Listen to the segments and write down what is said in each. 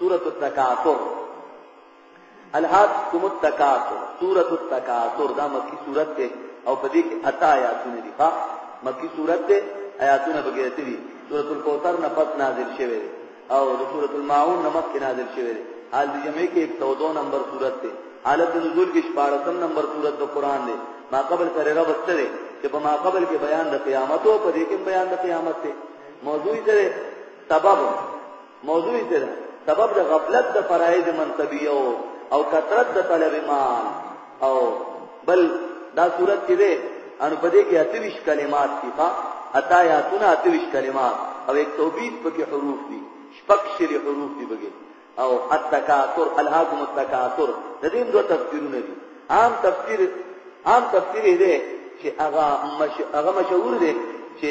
سورة التکاثر الهاکم التکاثر سورة التکاثر دا مکی سورت ده او په دې کې اتا آیاتونه دي ښا مکی سورت ده آیاتونه بغیر دي سورة الکوثر نه پس نازل شوه او د سورة الماعون نه مخکې نازل شوه حال دې جمعې کې 102 نمبر سورت ده حالت نزول کې 14 نمبر سورت د قران ده ما قبل سره رب سره چې په ما قبل کې بیان د قیامت او په دې کې بیان د قیامت ته موضوع سره سبب موضوع یې څه ده؟ سبب د غفلت د فرایض منصبیو او کثرت د طلب مال او بل دا صورت کې ده ان په دې کې اتویش کلمات دي ښا اتا یا تنا اتویش کلمات او 120 پکې حروف دي شپږ شری حروف دي بګي او التکاثر الهاکم التکاثر د دې دوه تفسیرونه دي عام تفسیر عام تفسیر دی چې هغه مش... هغه مشهور دی چې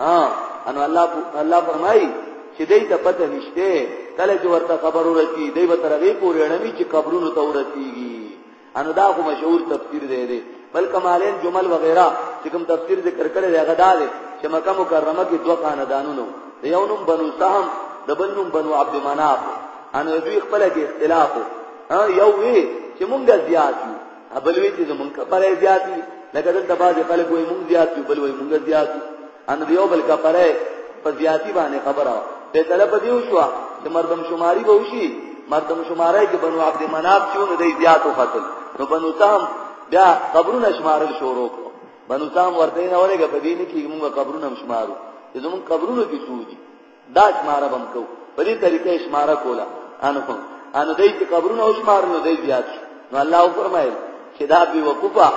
ها ان الله الله فرمایي چې دې ته پته نشته کله چې ورته خبر ورسی دې به ترغه پورې اړمي چې قبرونو ته ورسیږي ان دا خو مشهور تفسیر دی دی بل کمالین جمل وغیرہ چې کوم تفسیر ذکر کړي دی هغه دا دی چې مکه مکرمه کې دوه خاندانونو د یو نوم بنو سهم د بل نوم بنو عبد مناف ان دوی خپل کې اختلاف یو وی چې مونږه زیات یو ابل وی چې زمونږ کفاره زیات دي لکه دلته باز خلک وایي مونږ زیات یو بل وایي مونږ زیات دي ان یو بل کفاره په زیاتی باندې خبره به طلب دی وشو چې مردم شماری به وشي مردم شمارای کې بنو عبد مناف چې نو دی زیاتو قتل نو بنو تام بیا قبرونه شمارل شروع کړو بنو تام ورته نه ورګه په دې نه کې موږ قبرونه شمارو زموږ قبرونه کې څو دي دا شماره بم کو په دې طریقې شماره کوله ان خو ان دای چې قبرونه او شمار نو دی زیات شو نو الله فرمایل چې دا بي وقوفه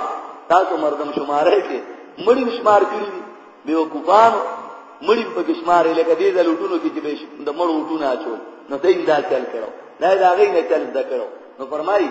تاسو مردم شماره کې مړی شمار کړی بي وقوفانو مړی په شمار لکه دې زلوټونو کې چې به د مړو ټونه اچو نو دای دا چل کړو دا دا غي نه چل دکړو نو فرمایي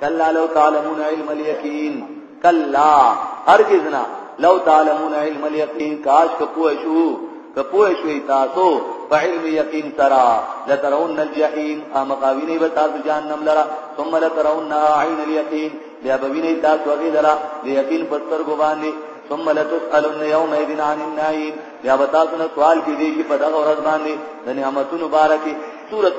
کلا لو تعلمون علم اليقين کلا هرگز نه لو تعلمون علم اليقين کاش کپو شو کپو شوي تاسو په علم یقین سرا لترون الجحیم امقاوینه به تاسو جهنم لرا ثم لترون عین اليقین بیا به ویني تاسو هغه لرا د یقین په سترګو باندې ثم لتسالن يومئذ عن النعيم بیا به تاسو نه سوال کیږي چې په دغه ورځ باندې د نعمتونو بارکه سورۃ